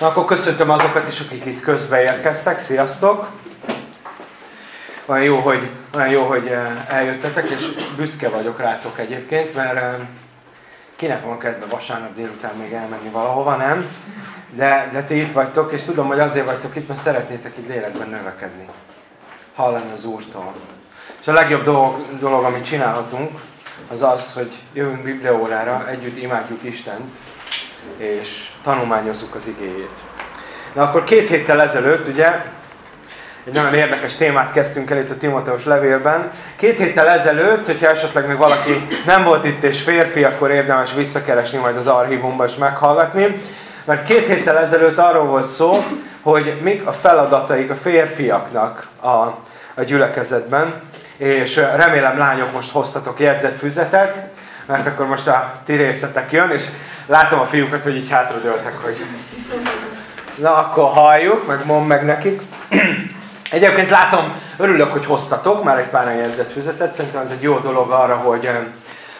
Na, akkor köszöntöm azokat is, akik itt közbeérkeztek. Sziasztok! Olyan jó, hogy, olyan jó, hogy eh, eljöttetek, és büszke vagyok rátok egyébként, mert eh, kinek van kedve vasárnap délután még elmenni valahova, nem? De, de ti itt vagytok, és tudom, hogy azért vagytok itt, mert szeretnétek itt lélekben növekedni. Hallani az Úrtól. És a legjobb dolog, dolog, amit csinálhatunk, az az, hogy jövünk bibliaórára, együtt imádjuk Istent, és tanulmányozzuk az igéjét. Na akkor két héttel ezelőtt, ugye, egy nagyon érdekes témát kezdtünk el itt a Timoteus levélben. Két héttel ezelőtt, hogyha esetleg még valaki nem volt itt és férfi, akkor érdemes visszakeresni majd az archívumba és meghallgatni. Mert két héttel ezelőtt arról volt szó, hogy mik a feladataik a férfiaknak a, a gyülekezetben. És remélem lányok most hoztatok jegyzetfüzetet, mert akkor most a ti részletek jön, és látom a fiúkat, hogy így hátradőltek, hogy na akkor halljuk, meg mond meg nekik. Egyébként látom, örülök, hogy hoztatok már egy pár jegyzetfüzetet, szerintem ez egy jó dolog arra, hogy,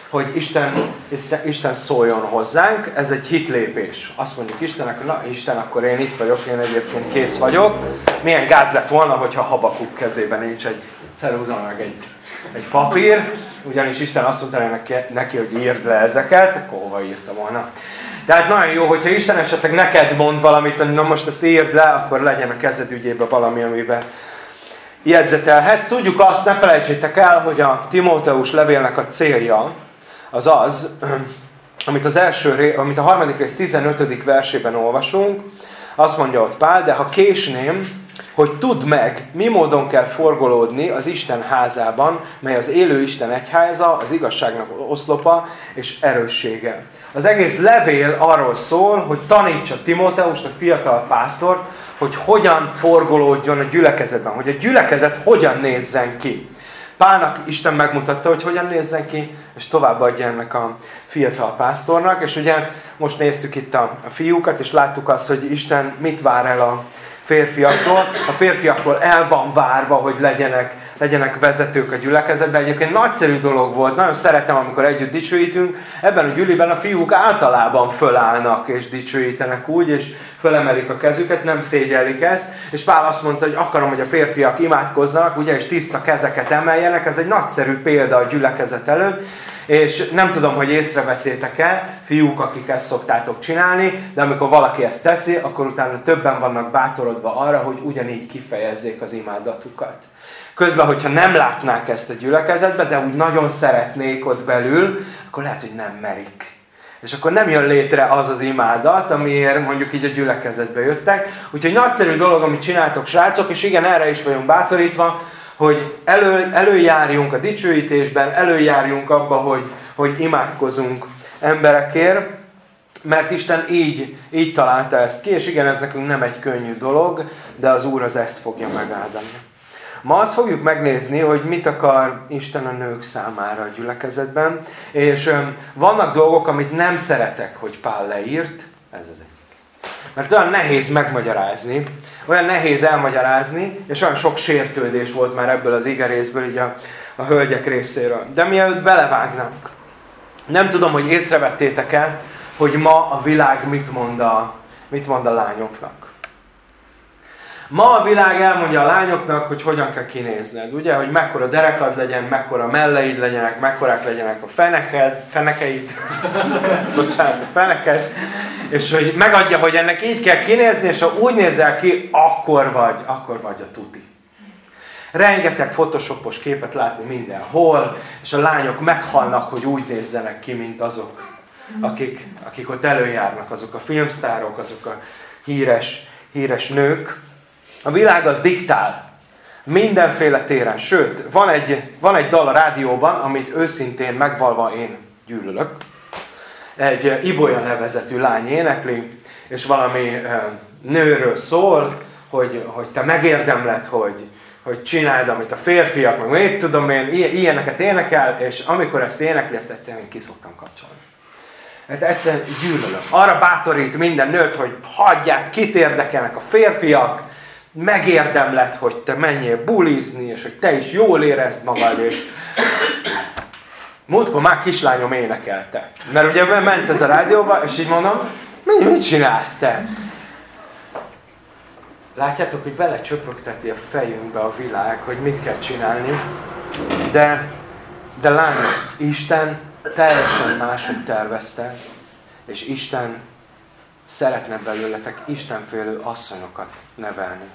hogy Isten, Isten, Isten szóljon hozzánk, ez egy hitlépés. Azt mondjuk Istennek, na Isten, akkor én itt vagyok, én egyébként kész vagyok. Milyen gáz lett volna, hogyha Habakuk kezében nincs egy ceruza meg egy, egy papír, ugyanis Isten azt mondta neki, hogy írd le ezeket, akkor hova írta volna. Tehát nagyon jó, hogyha Isten esetleg neked mond valamit, na most ezt írd le, akkor legyen a kezed ügyébe valami, amiben jegyzetelhetsz. Tudjuk azt, ne felejtsétek el, hogy a Timóteus levélnek a célja az az, amit, az első, amit a harmadik rész 15. versében olvasunk, azt mondja ott Pál, de ha késném, hogy tudd meg, mi módon kell forgolódni az Isten házában, mely az élő Isten egyháza, az igazságnak oszlopa és erőssége. Az egész levél arról szól, hogy tanítsa Timóteust, a fiatal pásztort, hogy hogyan forgolódjon a gyülekezetben, hogy a gyülekezet hogyan nézzen ki. Pálnak Isten megmutatta, hogy hogyan nézzen ki, és továbbadja ennek a fiatal pásztornak. És ugye most néztük itt a fiúkat, és láttuk azt, hogy Isten mit vár el a férfiaktól. A férfiaktól el van várva, hogy legyenek, legyenek vezetők a gyülekezetben. Egyébként nagyszerű dolog volt, nagyon szeretem, amikor együtt dicsőítünk. Ebben a gyüliben a fiúk általában fölállnak és dicsőítenek úgy, és fölemelik a kezüket, nem szégyellik ezt. És Pál azt mondta, hogy akarom, hogy a férfiak imádkozzanak, ugye, és tiszta kezeket emeljenek. Ez egy nagyszerű példa a gyülekezet előtt. És nem tudom, hogy észrevettétek-e, fiúk, akik ezt szoktátok csinálni, de amikor valaki ezt teszi, akkor utána többen vannak bátorodva arra, hogy ugyanígy kifejezzék az imádatukat. Közben, hogyha nem látnák ezt a gyülekezetbe, de úgy nagyon szeretnék ott belül, akkor lehet, hogy nem merik. És akkor nem jön létre az az imádat, amiért mondjuk így a gyülekezetbe jöttek. Úgyhogy nagyszerű dolog, amit csináltok, srácok, és igen, erre is vagyunk bátorítva, hogy elő, előjárjunk a dicsőítésben, előjárjunk abba, hogy, hogy imádkozunk emberekért, mert Isten így, így találta ezt ki, és igen, ez nekünk nem egy könnyű dolog, de az Úr az ezt fogja megáldani. Ma azt fogjuk megnézni, hogy mit akar Isten a nők számára a gyülekezetben, és vannak dolgok, amit nem szeretek, hogy Pál leírt, ez az egy. Mert olyan nehéz megmagyarázni, olyan nehéz elmagyarázni, és olyan sok sértődés volt már ebből az igerészből, így a, a hölgyek részéről. De mielőtt belevágnak, nem tudom, hogy észrevettétek-e, hogy ma a világ mit mond a, mit mond a lányoknak. Ma a világ elmondja a lányoknak, hogy hogyan kell kinézned. Ugye, hogy mekkora derekad legyen, mekkora melleid legyenek, mekkorák legyenek a feneked, fenekeid, bocsánat, a feneked, és hogy megadja, hogy ennek így kell kinézni, és ha úgy nézel ki, akkor vagy, akkor vagy a tuti. Rengeteg photoshopos képet látni mindenhol, és a lányok meghalnak, hogy úgy nézzenek ki, mint azok, akik, akik ott előjárnak, azok a filmsztárok, azok a híres, híres nők. A világ az diktál. Mindenféle téren. Sőt, van egy, van egy dal a rádióban, amit őszintén megvalva én gyűlölök. Egy Ibolya nevezetű lány énekli, és valami nőről szól, hogy, hogy te megérdemled, hogy, hogy csináld, amit a férfiak, meg mit tudom én, ilyeneket énekel, és amikor ezt énekli, ezt egyszerűen ki szoktam kapcsolni. Mert egyszerűen gyűlölök. Arra bátorít minden nőt, hogy hagyják, kit érdekelnek a férfiak, megérdemled, hogy te menjél bulizni, és hogy te is jól érezd magad, és múltkor már kislányom énekelte. Mert ugye ment ez a rádióba, és így mondom, mi, mit csinálsz te? Látjátok, hogy belecsöpögteti a fejünkbe a világ, hogy mit kell csinálni. De, de lányok, Isten teljesen máshogy tervezte, és Isten szeretne belőletek Istenfélő asszonyokat nevelni.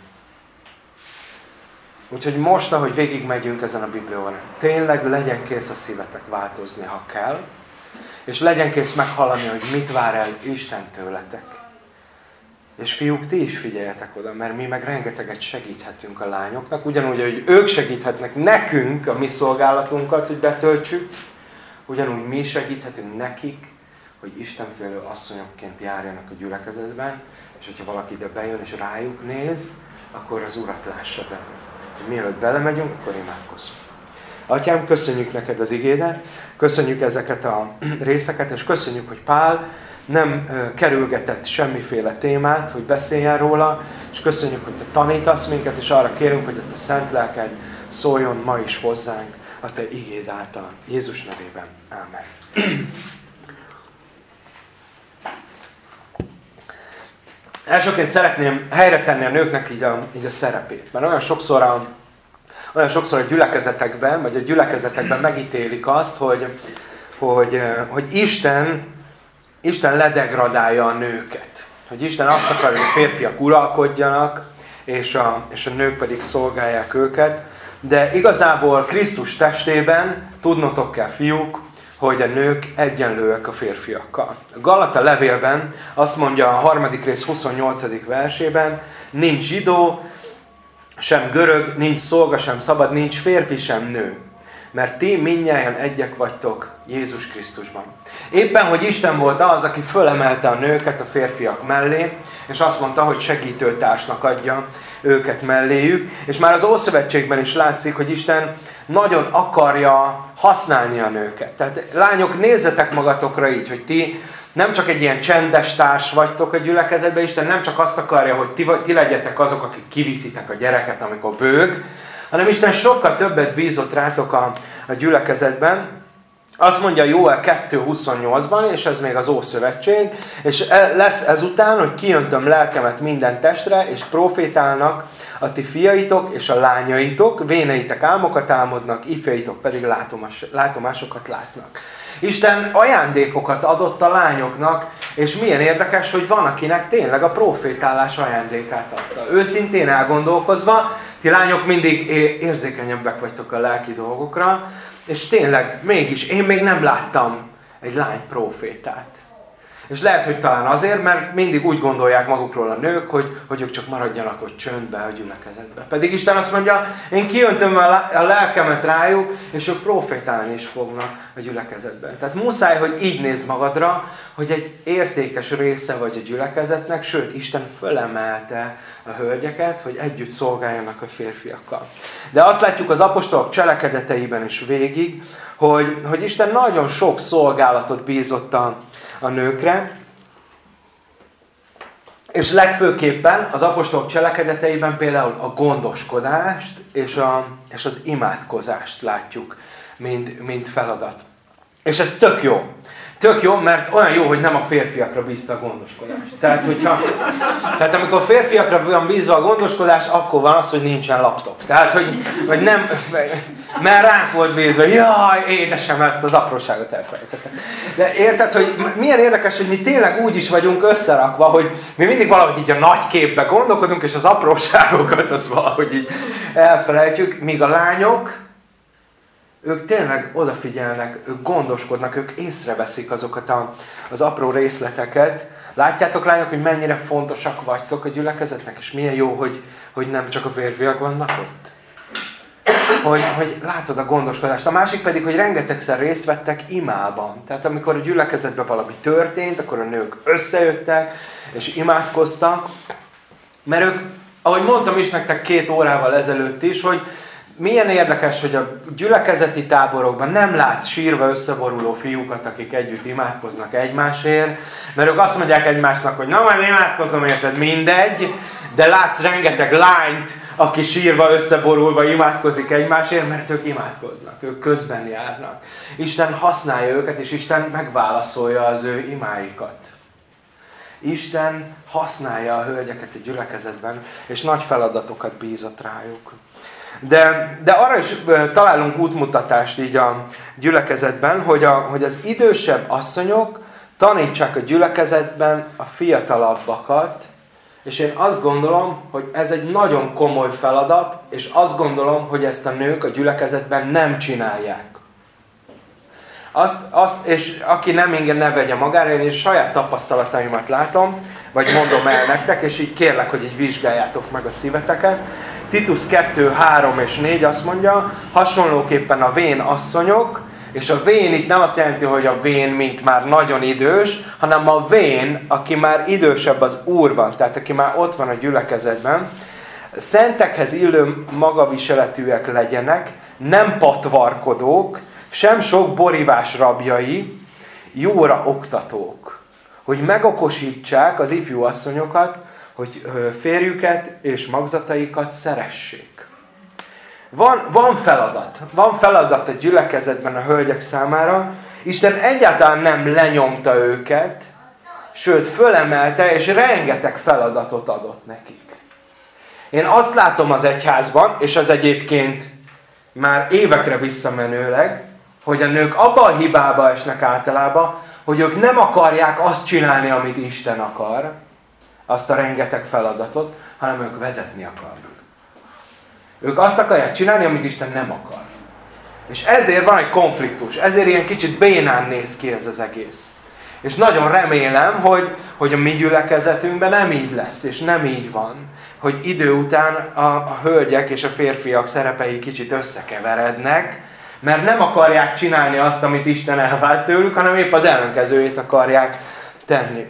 Úgyhogy most, ahogy végigmegyünk ezen a Biblión, tényleg legyen kész a szívetek változni, ha kell, és legyen kész meghallani, hogy mit vár el Isten tőletek. És fiúk, ti is figyeljetek oda, mert mi meg rengeteget segíthetünk a lányoknak, ugyanúgy, hogy ők segíthetnek nekünk a mi szolgálatunkat, hogy betöltsük, ugyanúgy mi segíthetünk nekik, hogy Istenfélő asszonyokként járjanak a gyülekezetben, és hogyha valaki ide bejön és rájuk néz, akkor az Urat lássa be. Mielőtt belemegyünk, akkor imádkozzunk. Atyám, köszönjük neked az igédet, köszönjük ezeket a részeket, és köszönjük, hogy Pál nem kerülgetett semmiféle témát, hogy beszéljen róla, és köszönjük, hogy te tanítasz minket, és arra kérünk, hogy a te szent lelked szóljon ma is hozzánk a te igéd által. Jézus nevében. Amen. Elsőként szeretném helyre tenni a nőknek így a, így a szerepét. Mert olyan sokszor a, olyan sokszor a gyülekezetekben, vagy a gyülekezetekben megítélik azt, hogy, hogy, hogy Isten, Isten ledegradálja a nőket. Hogy Isten azt akarja, hogy a férfiak uralkodjanak, és a, és a nők pedig szolgálják őket. De igazából Krisztus testében, tudnotok kell fiúk, hogy a nők egyenlőek a férfiakkal. A Galata levélben azt mondja a harmadik rész 28. versében, nincs zsidó, sem görög, nincs szolga, sem szabad, nincs férfi, sem nő. Mert ti mindnyáján egyek vagytok Jézus Krisztusban. Éppen, hogy Isten volt az, aki fölemelte a nőket a férfiak mellé, és azt mondta, hogy segítőtársnak adja őket melléjük. És már az Ószövetségben is látszik, hogy Isten nagyon akarja használni a nőket. Tehát lányok, nézzetek magatokra így, hogy ti nem csak egy ilyen csendes társ vagytok a gyülekezetben, Isten nem csak azt akarja, hogy ti, ti legyetek azok, akik kiviszitek a gyereket, amikor bőg, hanem Isten sokkal többet bízott rátok a, a gyülekezetben, azt mondja Jóel 2.28-ban, és ez még az Ószövetség, és e, lesz ezután, hogy kijöntöm lelkemet minden testre, és profétálnak a ti fiaitok és a lányaitok, véneitek álmokat álmodnak, ifjaitok pedig látomás, látomásokat látnak. Isten ajándékokat adott a lányoknak, és milyen érdekes, hogy van, akinek tényleg a profétálás ajándékát adta. Őszintén elgondolkozva, ti lányok mindig érzékenyebbek vagytok a lelki dolgokra, és tényleg, mégis, én még nem láttam egy lány profétát. És lehet, hogy talán azért, mert mindig úgy gondolják magukról a nők, hogy, hogy ők csak maradjanak ott csöndbe a gyülekezetbe. Pedig Isten azt mondja, én kijöntöm a lelkemet rájuk, és ők profétálni is fognak a gyülekezetben. Tehát muszáj, hogy így néz magadra, hogy egy értékes része vagy a gyülekezetnek, sőt, Isten fölemelte a hölgyeket, hogy együtt szolgáljanak a férfiakkal. De azt látjuk az apostolok cselekedeteiben is végig, hogy, hogy Isten nagyon sok szolgálatot bízott a, a nőkre, és legfőképpen az apostolok cselekedeteiben például a gondoskodást és, a, és az imádkozást látjuk, mint, mint feladat. És ez tök jó. Tök jó, mert olyan jó, hogy nem a férfiakra bízta a gondoskodást. Tehát, hogyha, tehát amikor a férfiakra van bízva a gondoskodás, akkor van az, hogy nincsen laptop. Tehát, hogy, hogy nem, mert ránk volt bízva, jaj, édesem, ezt az apróságot elfelejtettem. De érted, hogy milyen érdekes, hogy mi tényleg úgy is vagyunk összerakva, hogy mi mindig valahogy így a nagy képbe gondolkodunk, és az apróságokat az valahogy így elfelejtjük, míg a lányok, ők tényleg odafigyelnek, ők gondoskodnak, ők észreveszik azokat a, az apró részleteket. Látjátok lányok, hogy mennyire fontosak vagytok a gyülekezetnek, és milyen jó, hogy, hogy nem csak a férfiak vannak ott? Hogy, hogy látod a gondoskodást. A másik pedig, hogy rengetegszer részt vettek imában. Tehát amikor a gyülekezetben valami történt, akkor a nők összejöttek, és imádkoztak. Mert ők, ahogy mondtam is nektek két órával ezelőtt is, hogy milyen érdekes, hogy a gyülekezeti táborokban nem látsz sírva összeboruló fiúkat, akik együtt imádkoznak egymásért, mert ők azt mondják egymásnak, hogy na majd imádkozom érted, mindegy, de látsz rengeteg lányt, aki sírva, összeborulva imádkozik egymásért, mert ők imádkoznak, ők közben járnak. Isten használja őket, és Isten megválaszolja az ő imáikat. Isten használja a hölgyeket a gyülekezetben, és nagy feladatokat bízott rájuk. De, de arra is találunk útmutatást így a gyülekezetben, hogy, a, hogy az idősebb asszonyok tanítsák a gyülekezetben a fiatalabbakat, és én azt gondolom, hogy ez egy nagyon komoly feladat, és azt gondolom, hogy ezt a nők a gyülekezetben nem csinálják. Azt, azt, és aki nem ingyen ne vegye magára, én is saját tapasztalataimat látom, vagy mondom el nektek, és így kérlek, hogy így vizsgáljátok meg a szíveteket. Titus 2, 3 és 4 azt mondja, hasonlóképpen a vén asszonyok, és a vén itt nem azt jelenti, hogy a vén, mint már nagyon idős, hanem a vén, aki már idősebb az Úrban, tehát aki már ott van a gyülekezetben, szentekhez illő magaviseletűek legyenek, nem patvarkodók, sem sok borivás rabjai, jóra oktatók, hogy megokosítsák az ifjú asszonyokat, hogy férjüket és magzataikat szeressék. Van, van feladat. Van feladat a gyülekezetben a hölgyek számára. Isten egyáltalán nem lenyomta őket, sőt, fölemelte, és rengeteg feladatot adott nekik. Én azt látom az egyházban, és az egyébként már évekre visszamenőleg, hogy a nők abba a hibába esnek általában, hogy ők nem akarják azt csinálni, amit Isten akar, azt a rengeteg feladatot, hanem ők vezetni akarnak. Ők azt akarják csinálni, amit Isten nem akar. És ezért van egy konfliktus, ezért ilyen kicsit bénán néz ki ez az egész. És nagyon remélem, hogy, hogy a mi gyülekezetünkben nem így lesz, és nem így van. Hogy idő után a, a hölgyek és a férfiak szerepei kicsit összekeverednek, mert nem akarják csinálni azt, amit Isten elvált tőlük, hanem épp az ellenkezőjét akarják tenni.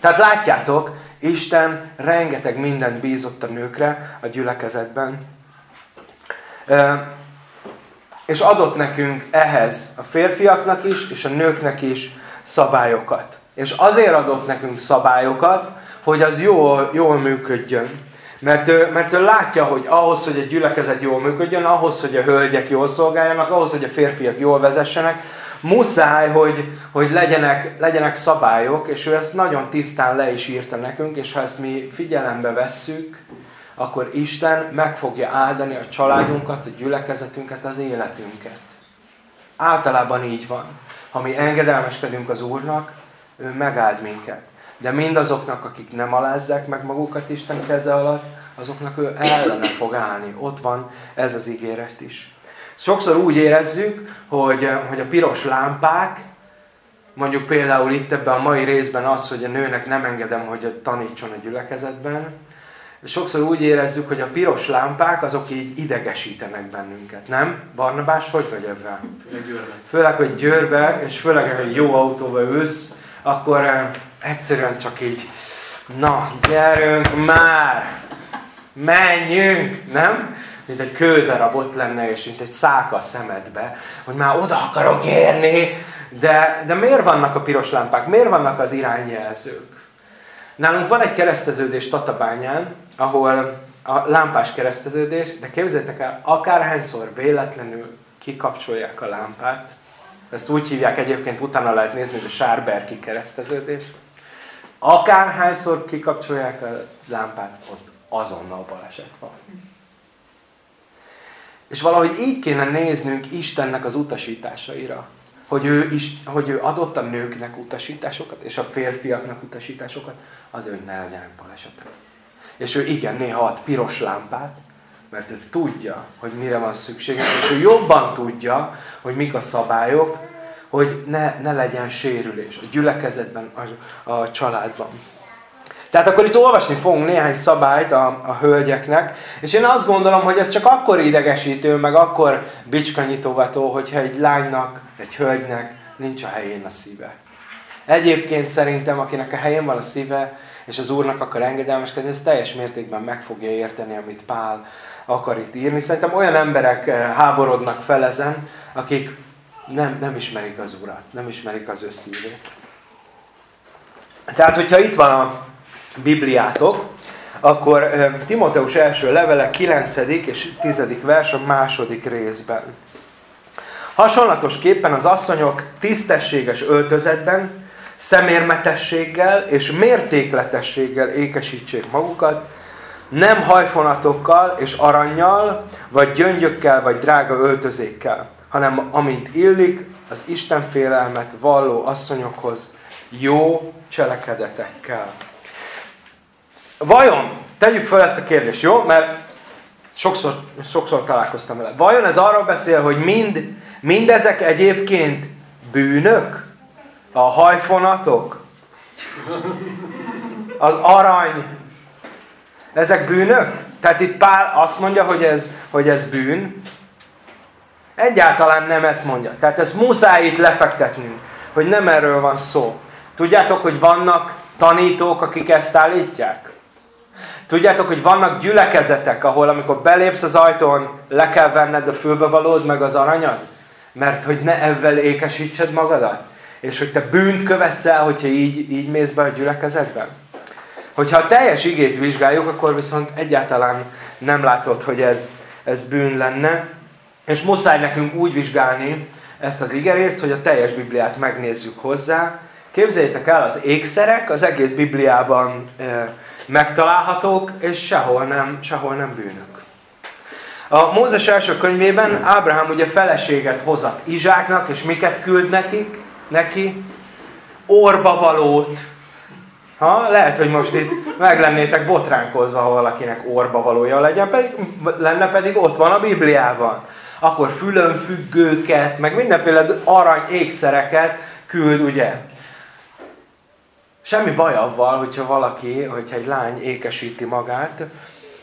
Tehát látjátok, Isten rengeteg mindent bízott a nőkre a gyülekezetben, és adott nekünk ehhez a férfiaknak is, és a nőknek is szabályokat. És azért adott nekünk szabályokat, hogy az jól, jól működjön. Mert ő, mert ő látja, hogy ahhoz, hogy egy gyülekezet jól működjön, ahhoz, hogy a hölgyek jól szolgáljanak, ahhoz, hogy a férfiak jól vezessenek, muszáj, hogy, hogy legyenek, legyenek szabályok, és ő ezt nagyon tisztán le is írta nekünk, és ha ezt mi figyelembe vesszük, akkor Isten meg fogja áldani a családunkat, a gyülekezetünket, az életünket. Általában így van. Ha mi engedelmeskedünk az Úrnak, ő megáld minket. De mindazoknak, akik nem alázzák meg magukat Isten keze alatt, azoknak ő ellene fog állni. Ott van ez az ígéret is. Sokszor úgy érezzük, hogy, hogy a piros lámpák, mondjuk például itt ebben a mai részben az, hogy a nőnek nem engedem, hogy tanítson a gyülekezetben, sokszor úgy érezzük, hogy a piros lámpák azok így idegesítenek bennünket, nem? Barnabás, hogy vagy ebben? Főleg, hogy győrbe, és főleg, hogy jó autóba ülsz, akkor eh, egyszerűen csak így, na, gyerünk már, menjünk, nem? Mint egy kődarab ott lenne, és mint egy száka a szemedbe, hogy már oda akarok érni, de, de miért vannak a piros lámpák? Miért vannak az irányjelzők? Nálunk van egy kereszteződés Tatabányán, ahol a lámpás kereszteződés, de képzeljétek el, akárhányszor véletlenül kikapcsolják a lámpát, ezt úgy hívják egyébként, utána lehet nézni, hogy a Sárberki kereszteződés. Akárhányszor kikapcsolják a lámpát, ott azonnal baleset van. És valahogy így kéne néznünk Istennek az utasításaira. Hogy ő, is, hogy ő adott a nőknek utasításokat, és a férfiaknak utasításokat, az ő ne legyenek balesetek. És ő igen, néha ad piros lámpát, mert ő tudja, hogy mire van szüksége, és ő jobban tudja, hogy mik a szabályok, hogy ne, ne legyen sérülés a gyülekezetben, a, a családban. Tehát akkor itt olvasni fogunk néhány szabályt a, a hölgyeknek, és én azt gondolom, hogy ez csak akkor idegesítő, meg akkor bicskanyitogató, hogyha egy lánynak, egy hölgynek nincs a helyén a szíve. Egyébként szerintem, akinek a helyén van a szíve, és az Úrnak akar engedelmeskedni, ez teljes mértékben meg fogja érteni, amit Pál akar itt írni. Szerintem olyan emberek eh, háborodnak fel ezen, akik nem, nem ismerik az Urat, nem ismerik az ő szívét. Tehát, hogyha itt van a Bibliátok, akkor Timoteus első levele 9. és 10. vers a második részben. Hasonlatosképpen az asszonyok tisztességes öltözetben, szemérmetességgel és mértékletességgel ékesítsék magukat, nem hajfonatokkal és aranyjal, vagy gyöngyökkel, vagy drága öltözékkel, hanem amint illik, az Isten félelmet valló asszonyokhoz jó cselekedetekkel. Vajon, tegyük fel ezt a kérdést, jó? Mert sokszor, sokszor találkoztam vele. Vajon ez arról beszél, hogy mind, mindezek egyébként bűnök? A hajfonatok? Az arany? Ezek bűnök? Tehát itt Pál azt mondja, hogy ez, hogy ez bűn. Egyáltalán nem ezt mondja. Tehát ezt muszáj itt lefektetnünk, hogy nem erről van szó. Tudjátok, hogy vannak tanítók, akik ezt állítják? Tudjátok, hogy vannak gyülekezetek, ahol amikor belépsz az ajtón, le kell venned a fülbevalód meg az aranyad? Mert hogy ne ebben ékesítsed magadat? És hogy te bűnt követsz el, hogyha így, így mész be a gyülekezetben? Hogyha a teljes igét vizsgáljuk, akkor viszont egyáltalán nem látod, hogy ez, ez bűn lenne. És muszáj nekünk úgy vizsgálni ezt az igerészt, hogy a teljes Bibliát megnézzük hozzá. Képzeljétek el, az ékszerek az egész Bibliában e, megtalálhatók, és sehol nem, sehol nem bűnök. A Mózes első könyvében Ábrahám ugye feleséget hozat Izsáknak, és miket küld nekik? neki? Orba valót. Ha? Lehet, hogy most itt meg lennétek botránkozva, ha valakinek orba valója legyen, pedig, lenne pedig ott van a Bibliában. Akkor fülönfüggőket, meg mindenféle arany ékszereket küld, ugye? Semmi baj avval, hogyha valaki, hogyha egy lány ékesíti magát.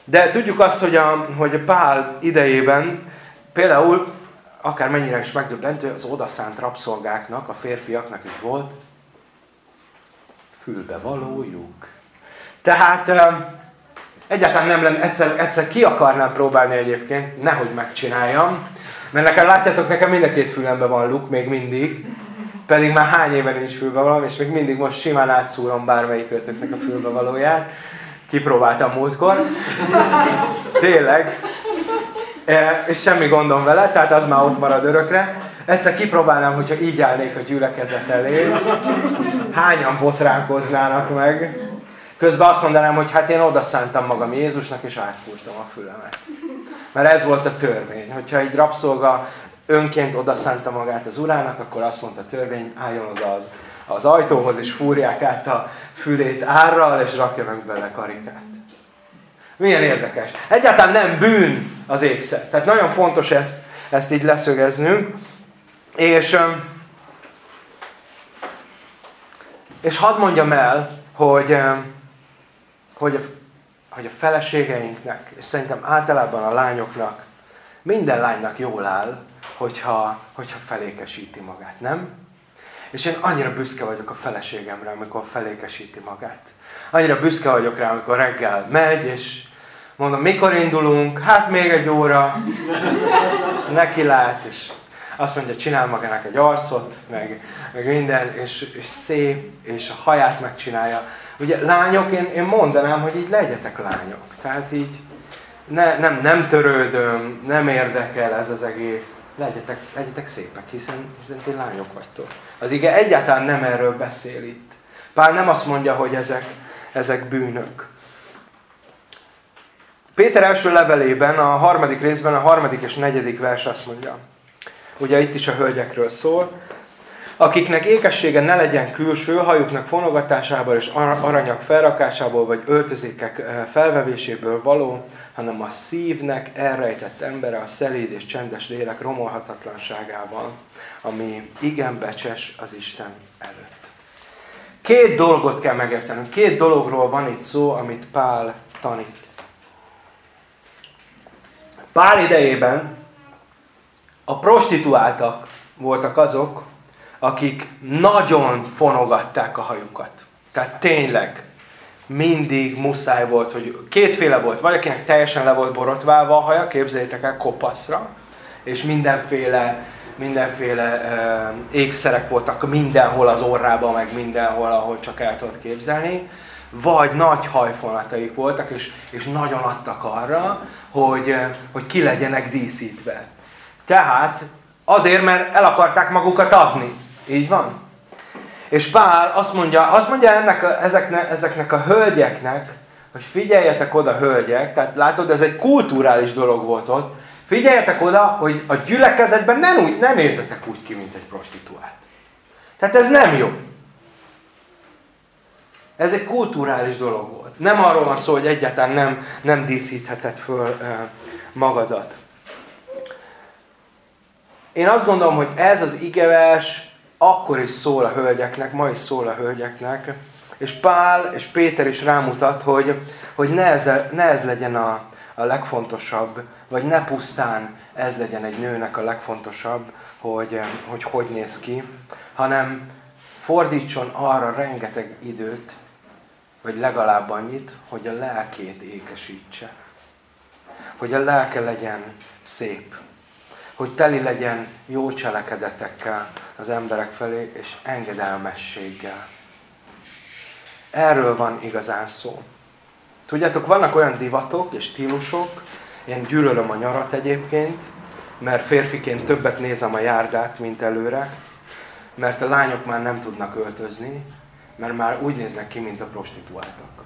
De tudjuk azt, hogy a, hogy a Pál idejében például akár mennyire is megdöbbentő, az odaszánt rabszolgáknak, a férfiaknak is volt fülbevalójuk. Tehát egyáltalán nem lenne, egyszer, egyszer ki akarnám próbálni egyébként, nehogy megcsináljam, mert nekem látjátok, nekem mind a két fülembe van luk, még mindig, pedig már hány éve nincs fülbevalóm, és még mindig most simán átszúrom bármelyik őtöknek a fülbevalóját. Kipróbáltam múltkor. Tényleg. E, és semmi gondom vele, tehát az már ott marad örökre. Egyszer kipróbálnám, hogyha így állnék a gyülekezet elé. Hányan botránkoznának meg. Közben azt mondanám, hogy hát én oda szántam magam Jézusnak, és átfúrtam a fülemet. Mert ez volt a törvény. Hogyha egy rabszolga önként oda szánta magát az urának, akkor azt mondta a törvény, álljon oda az, az ajtóhoz, és fúrják át a fülét árral, és rakjanak bele karikát. Milyen érdekes. Egyáltalán nem bűn az ékszer. Tehát nagyon fontos ezt, ezt így leszögeznünk. És, és hadd mondjam el, hogy, hogy, hogy a feleségeinknek, és szerintem általában a lányoknak, minden lánynak jól áll, hogyha, hogyha felékesíti magát, nem? És én annyira büszke vagyok a feleségemre, amikor felékesíti magát. Annyira büszke vagyok rá, amikor reggel megy, és mondom, mikor indulunk? Hát még egy óra. És neki lát, és azt mondja, csinál magának egy arcot, meg, meg minden, és, és szép, és a haját megcsinálja. Ugye lányok, én, én mondanám, hogy így legyetek lányok. Tehát így ne, nem, nem törődöm, nem érdekel ez az egész. Legyetek, legyetek szépek, hiszen, hiszen ti lányok vagytok. Az ige egyáltalán nem erről beszél itt. Pál nem azt mondja, hogy ezek, ezek bűnök. Péter első levelében, a harmadik részben, a harmadik és negyedik vers azt mondja. Ugye itt is a hölgyekről szól. Akiknek ékessége ne legyen külső, hajuknak fonogatásából és aranyak felrakásából, vagy öltözékek eh, felvevéséből való, hanem a szívnek elrejtett embere a szelíd és csendes lélek romolhatatlanságával, ami igen becses az Isten előtt. Két dolgot kell megértenünk, két dologról van itt szó, amit Pál tanít. Pál idejében a prostituáltak voltak azok, akik nagyon fonogatták a hajukat. Tehát tényleg mindig muszáj volt, hogy kétféle volt. Vagy akinek teljesen le volt borotválva a haja, képzeljétek el, kopaszra, és mindenféle, mindenféle uh, ékszerek voltak mindenhol az orrában, meg mindenhol, ahol csak el tudod képzelni. Vagy nagy hajfonataik voltak, és, és nagyon adtak arra, hogy, hogy ki legyenek díszítve. Tehát azért, mert el akarták magukat adni. Így van? És Pál azt mondja, azt mondja ennek a, ezeknek, ezeknek a hölgyeknek, hogy figyeljetek oda, hölgyek, tehát látod, ez egy kulturális dolog volt ott, figyeljetek oda, hogy a gyülekezetben nem, úgy, nem nézzetek úgy ki, mint egy prostituált. Tehát ez nem jó. Ez egy kulturális dolog volt. Nem arról van szó, hogy egyáltalán nem, nem díszítheted föl magadat. Én azt gondolom, hogy ez az igevers akkor is szól a hölgyeknek, ma is szól a hölgyeknek, és Pál és Péter is rámutat, hogy, hogy ne, ez, ne ez legyen a, a legfontosabb, vagy ne pusztán ez legyen egy nőnek a legfontosabb, hogy hogy, hogy néz ki, hanem fordítson arra rengeteg időt, vagy legalább annyit, hogy a lelkét ékesítse. Hogy a lelke legyen szép. Hogy teli legyen jó cselekedetekkel az emberek felé, és engedelmességgel. Erről van igazán szó. Tudjátok, vannak olyan divatok és stílusok, én gyűlölöm a nyarat egyébként, mert férfiként többet nézem a járdát, mint előre, mert a lányok már nem tudnak öltözni, mert már úgy néznek ki, mint a prostituáltak.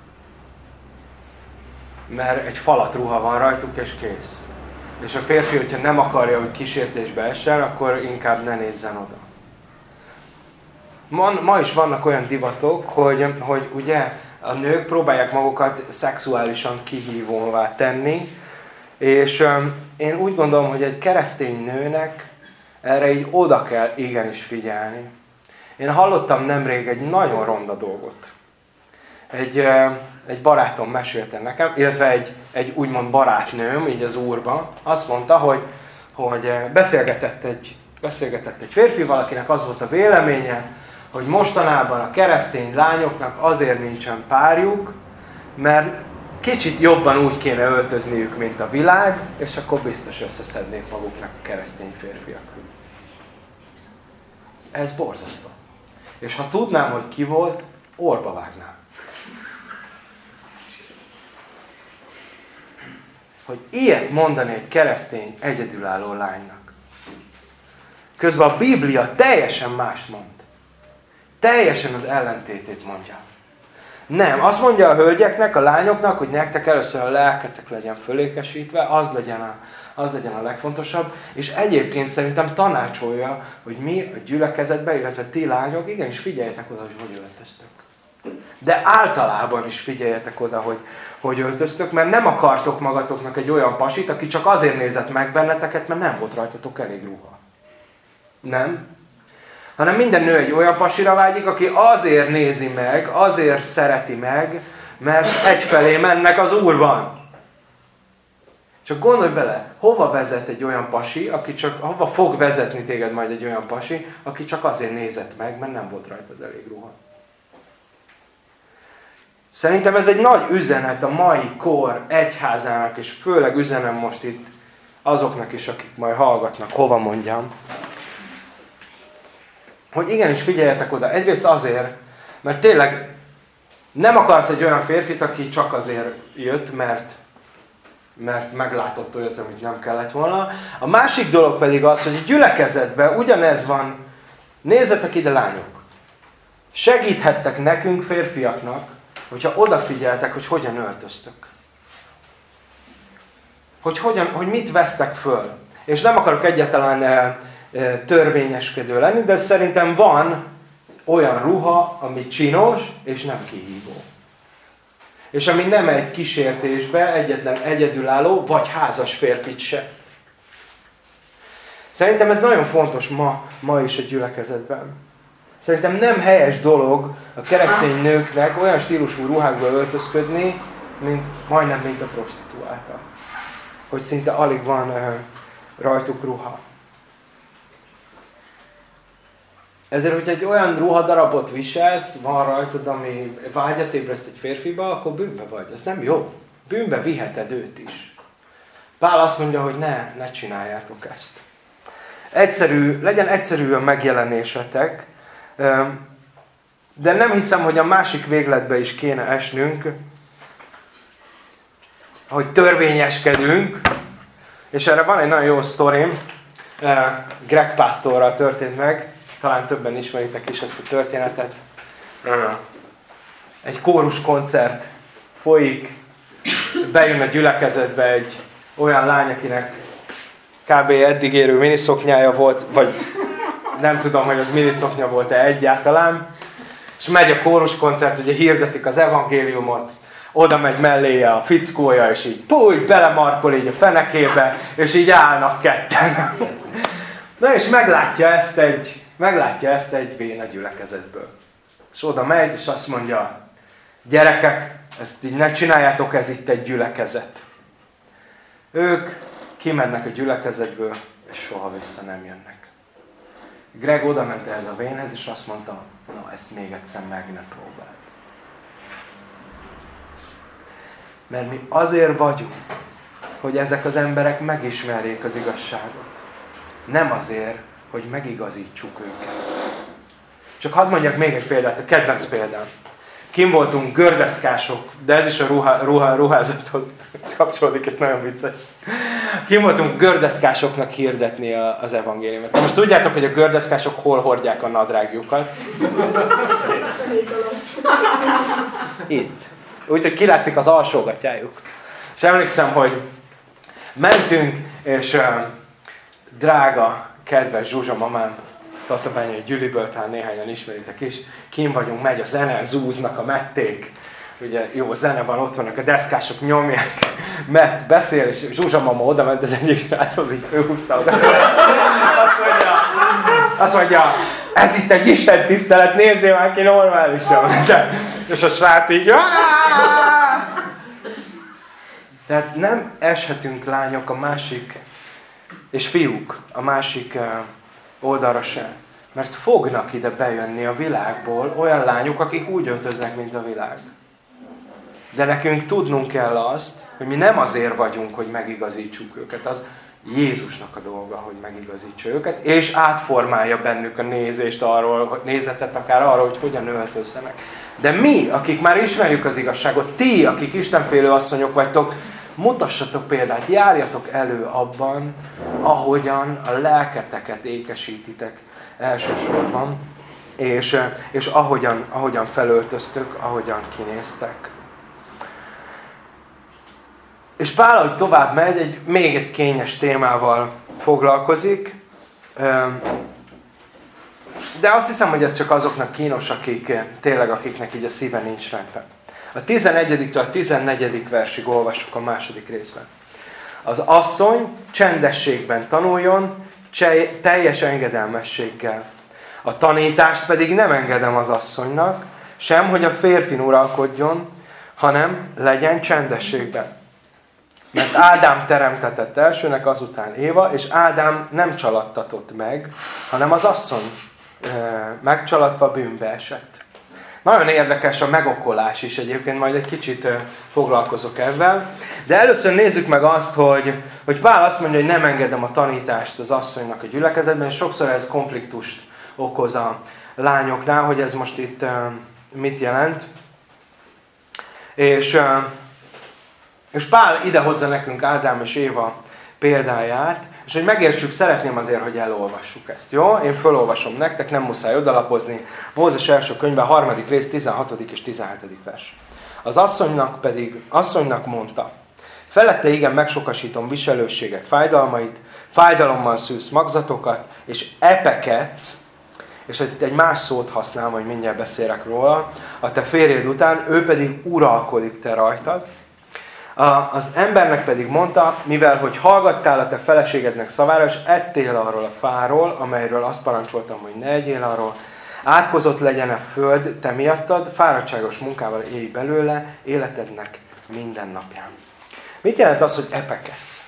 Mert egy falat ruha van rajtuk, és kész. És a férfi, hogyha nem akarja, hogy kísértésbe essen, akkor inkább ne nézzen oda. Ma, ma is vannak olyan divatok, hogy, hogy ugye a nők próbálják magukat szexuálisan kihívóvá tenni, és um, én úgy gondolom, hogy egy keresztény nőnek erre így oda kell igenis figyelni. Én hallottam nemrég egy nagyon ronda dolgot. Egy, egy barátom mesélte nekem, illetve egy, egy úgymond barátnőm, így az úrban, azt mondta, hogy, hogy beszélgetett egy, beszélgetett egy férfi, valakinek az volt a véleménye, hogy mostanában a keresztény lányoknak azért nincsen párjuk, mert kicsit jobban úgy kéne öltözniük, mint a világ, és akkor biztos összeszednék maguknak a keresztény férfiak. Ez borzasztó. És ha tudnám, hogy ki volt, orba vágnám. Hogy ilyet mondani egy keresztény egyedülálló lánynak. Közben a Biblia teljesen más mond. Teljesen az ellentétét mondja. Nem, azt mondja a hölgyeknek, a lányoknak, hogy nektek először a lelketek legyen fölékesítve, az legyen a, az legyen a legfontosabb, és egyébként szerintem tanácsolja, hogy mi a gyülekezetben, illetve ti lányok, igenis figyeljetek oda, hogy hogy öltöztök. De általában is figyeljetek oda, hogy hogy öltöztök, mert nem akartok magatoknak egy olyan pasit, aki csak azért nézett meg benneteket, mert nem volt rajtatok elég ruha. Nem? Hanem minden nő egy olyan pasira vágyik, aki azért nézi meg, azért szereti meg, mert egyfelé mennek az Úrban. Csak gondolj bele, hova vezet egy olyan pasi, aki csak, hova fog vezetni téged majd egy olyan pasi, aki csak azért nézett meg, mert nem volt rajtad elég ruha. Szerintem ez egy nagy üzenet a mai kor egyházának, és főleg üzenem most itt azoknak is, akik majd hallgatnak, hova mondjam. Hogy igenis figyeljetek oda. Egyrészt azért, mert tényleg nem akarsz egy olyan férfit, aki csak azért jött, mert mert meglátott olyat, amit nem kellett volna. A másik dolog pedig az, hogy a gyülekezetben ugyanez van. Nézzetek ide, lányok! Segíthettek nekünk, férfiaknak, hogyha odafigyeltek, hogy hogyan öltöztök. Hogy, hogyan, hogy mit vesztek föl. És nem akarok egyáltalán e, e, törvényeskedő lenni, de szerintem van olyan ruha, ami csinos és nem kihívó és ami nem egy kísértésbe egyetlen egyedülálló, vagy házas férfit se. Szerintem ez nagyon fontos ma, ma is a gyülekezetben. Szerintem nem helyes dolog a keresztény nőknek olyan stílusú ruhákba öltözködni, mint, majdnem mint a prostituálta. Hogy szinte alig van uh, rajtuk ruha. Ezért, hogy egy olyan ruhadarabot viselsz, van rajtad, ami vágyat ébreszt egy férfiba, akkor bűnbe vagy. Ez nem jó. Bűnbe viheted őt is. Pál azt mondja, hogy ne, ne csináljátok ezt. Egyszerű, legyen egyszerű a megjelenésetek, de nem hiszem, hogy a másik végletbe is kéne esnünk, hogy törvényeskedünk, és erre van egy nagyon jó sztorim, Greg Pastorral történt meg, talán többen ismeritek is ezt a történetet. Egy kórus koncert folyik, bejön a gyülekezetbe egy olyan lány, akinek kb. eddig érő miniszoknyája volt, vagy nem tudom, hogy az miniszoknya volt-e egyáltalán, és megy a kórus koncert, ugye hirdetik az evangéliumot, oda megy melléje a fickója, és így púj, belemarkol így a fenekébe, és így állnak ketten. Na és meglátja ezt egy, meglátja ezt egy véna gyülekezetből. És oda megy, és azt mondja, gyerekek, ezt így ne csináljátok, ez itt egy gyülekezet. Ők kimennek a gyülekezetből, és soha vissza nem jönnek. Greg oda ment ehhez a vénhez, és azt mondta, na ezt még egyszer meg ne próbáld. Mert mi azért vagyunk, hogy ezek az emberek megismerjék az igazságot. Nem azért, hogy megigazítsuk őket. Csak hadd mondjak még egy példát, a kedvenc példám. Kim voltunk gördeszkások, de ez is a ruha, ruha, ruházathoz kapcsolódik, és nagyon vicces. Kim voltunk gördeszkásoknak hirdetni az evangéliumot. most tudjátok, hogy a gördeszkások hol hordják a nadrágjukat? Itt. Úgyhogy kilátszik az alsógatjájuk. És emlékszem, hogy mentünk, és uh, drága, kedves Zsuzsa mamám Tatabányai Gyüliből, talán néhányan ismeritek is, kim vagyunk, megy a zene, zúznak a mették, ugye jó zene van, ott vannak a deszkások, nyomják, mert beszél, és Zsuzsa mama oda ment az egyik sráchoz, így főhúzta oda. Azt mondja, azt mondja, ez itt egy Isten tisztelet, nézzél már ki normálisan. De, és a srác így, tehát nem eshetünk lányok a másik, és fiúk a másik oldalra sem. Mert fognak ide bejönni a világból olyan lányok, akik úgy öltöznek, mint a világ. De nekünk tudnunk kell azt, hogy mi nem azért vagyunk, hogy megigazítsuk őket. Az Jézusnak a dolga, hogy megigazítsa őket, és átformálja bennük a nézést arról, nézetet akár arról, hogy hogyan öltözzenek. De mi, akik már ismerjük az igazságot, ti, akik Istenfélő asszonyok vagytok, mutassatok példát, járjatok elő abban, ahogyan a lelketeket ékesítitek elsősorban, és, és ahogyan, ahogyan felöltöztök, ahogyan kinéztek. És Pál, ahogy tovább megy, egy, még egy kényes témával foglalkozik, de azt hiszem, hogy ez csak azoknak kínos, akik tényleg, akiknek így a szíve nincs rendben. A 11 a 14. versig olvassuk a második részben. Az asszony csendességben tanuljon, teljes engedelmességgel. A tanítást pedig nem engedem az asszonynak, sem, hogy a férfin uralkodjon, hanem legyen csendességben. Mert Ádám teremtetett elsőnek, azután Éva, és Ádám nem csalattatott meg, hanem az asszony megcsalatva bűnbe esett. Nagyon érdekes a megokolás is egyébként, majd egy kicsit foglalkozok ebben. De először nézzük meg azt, hogy, hogy Pál azt mondja, hogy nem engedem a tanítást az asszonynak a gyülekezetben, és sokszor ez konfliktust okoz a lányoknál, hogy ez most itt mit jelent. És, és Pál idehozza nekünk Ádám és Éva példáját, és hogy megértsük, szeretném azért, hogy elolvassuk ezt, jó? Én felolvasom nektek, nem muszáj odalapozni. Mózes első könyvben, harmadik rész, 16. és 17. vers. Az asszonynak pedig, asszonynak mondta, felette igen megsokasítom viselősségek fájdalmait, fájdalommal szűsz magzatokat, és epeket, és egy más szót használ, majd mindjárt beszélek róla, a te férjed után, ő pedig uralkodik te rajtad, az embernek pedig mondta, mivel hogy hallgattál a te feleségednek szavára, és ettél arról a fáról, amelyről azt parancsoltam, hogy ne egyél arról, átkozott legyen a föld te miattad, fáradtságos munkával élj belőle, életednek minden napján. Mit jelent az, hogy epekedsz?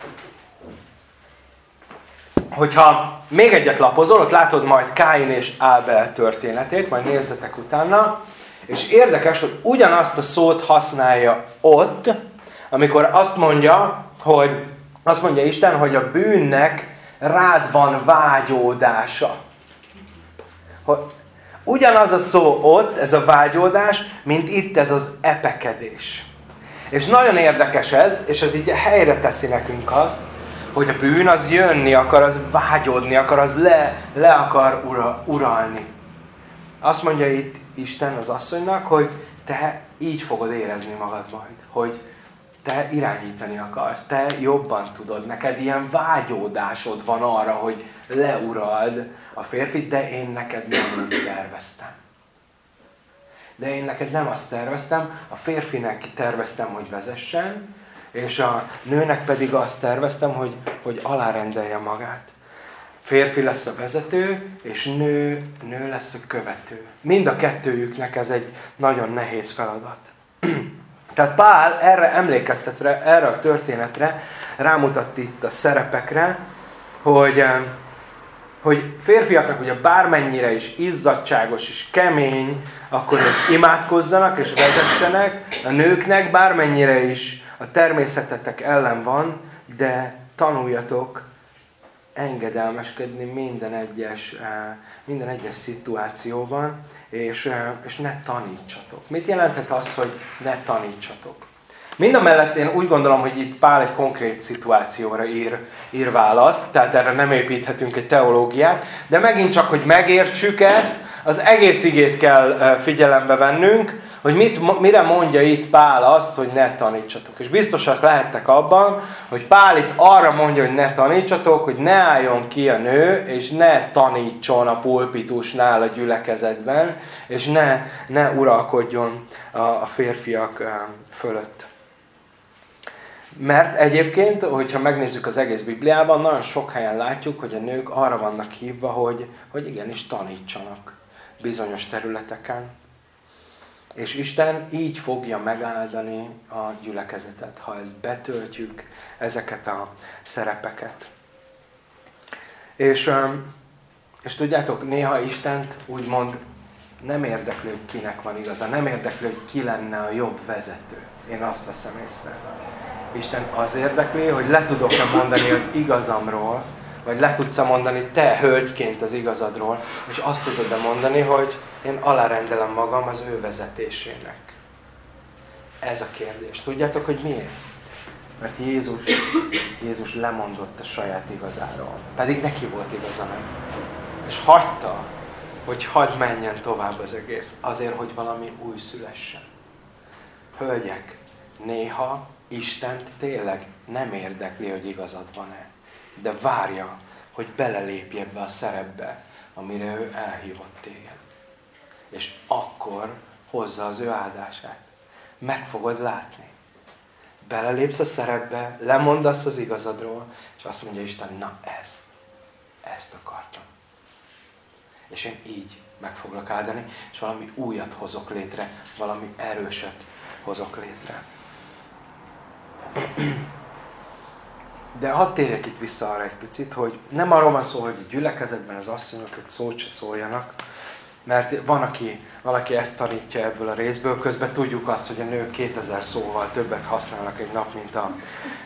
Hogyha még egyet lapozol, ott látod majd Káin és Ábel történetét, majd nézzetek utána, és érdekes, hogy ugyanazt a szót használja ott, amikor azt mondja, hogy azt mondja Isten, hogy a bűnnek rád van vágyódása. Hogy ugyanaz a szó ott, ez a vágyódás, mint itt ez az epekedés. És nagyon érdekes ez, és ez így helyre teszi nekünk azt, hogy a bűn az jönni akar, az vágyodni akar, az le, le akar ura, uralni. Azt mondja itt Isten az asszonynak, hogy te így fogod érezni magad majd, hogy te irányítani akarsz, te jobban tudod, neked ilyen vágyódásod van arra, hogy leurald a férfit, de én neked nem úgy terveztem. De én neked nem azt terveztem, a férfinek terveztem, hogy vezessen, és a nőnek pedig azt terveztem, hogy, hogy alárendelje magát. Férfi lesz a vezető, és nő, nő lesz a követő. Mind a kettőjüknek ez egy nagyon nehéz feladat. Tehát Pál erre emlékeztetve, erre a történetre rámutat itt a szerepekre, hogy, hogy férfiaknak ugye bármennyire is izzadságos és kemény, akkor hogy imádkozzanak és vezessenek, a nőknek bármennyire is a természetetek ellen van, de tanuljatok engedelmeskedni minden egyes, eh, minden egyes szituációban, és, eh, és ne tanítsatok. Mit jelenthet az, hogy ne tanítsatok? Mind a mellett én úgy gondolom, hogy itt Pál egy konkrét szituációra ír, ír választ, tehát erre nem építhetünk egy teológiát, de megint csak, hogy megértsük ezt, az egész igét kell figyelembe vennünk, hogy mit, mire mondja itt Pál azt, hogy ne tanítsatok. És biztosak lehettek abban, hogy Pál itt arra mondja, hogy ne tanítsatok, hogy ne álljon ki a nő, és ne tanítson a pulpitusnál a gyülekezetben, és ne, ne uralkodjon a, a férfiak fölött. Mert egyébként, hogyha megnézzük az egész Bibliában, nagyon sok helyen látjuk, hogy a nők arra vannak hívva, hogy, hogy igenis tanítsanak bizonyos területeken. És Isten így fogja megáldani a gyülekezetet, ha ezt betöltjük, ezeket a szerepeket. És, és tudjátok, néha Istent úgymond nem érdekli, hogy kinek van igaza, nem érdekli, hogy ki lenne a jobb vezető. Én azt veszem észre. Isten az érdekli, hogy le tudok-e mondani az igazamról, vagy le tudsz -e mondani te hölgyként az igazadról, és azt tudod-e mondani, hogy én alárendelem magam az ő vezetésének. Ez a kérdés. Tudjátok, hogy miért? Mert Jézus, Jézus lemondott a saját igazáról. Pedig neki volt igaza nem. És hagyta, hogy hadd menjen tovább az egész. Azért, hogy valami új szülessen. Hölgyek, néha Istent tényleg nem érdekli, hogy igazad van-e. De várja, hogy belelépj ebbe a szerepbe, amire ő elhívott téged. És akkor hozza az ő áldását. Meg fogod látni. Belelépsz a szerepbe, lemondasz az igazadról, és azt mondja Isten, na ezt, ezt akartam. És én így meg foglak áldani, és valami újat hozok létre, valami erőset hozok létre. De hadd térjek itt vissza arra egy picit, hogy nem arról van szó, hogy gyülekezetben az asszonyok egy szót se szóljanak, mert van, aki, valaki ezt tanítja ebből a részből, közben tudjuk azt, hogy a nők 2000 szóval többet használnak egy nap, mint a,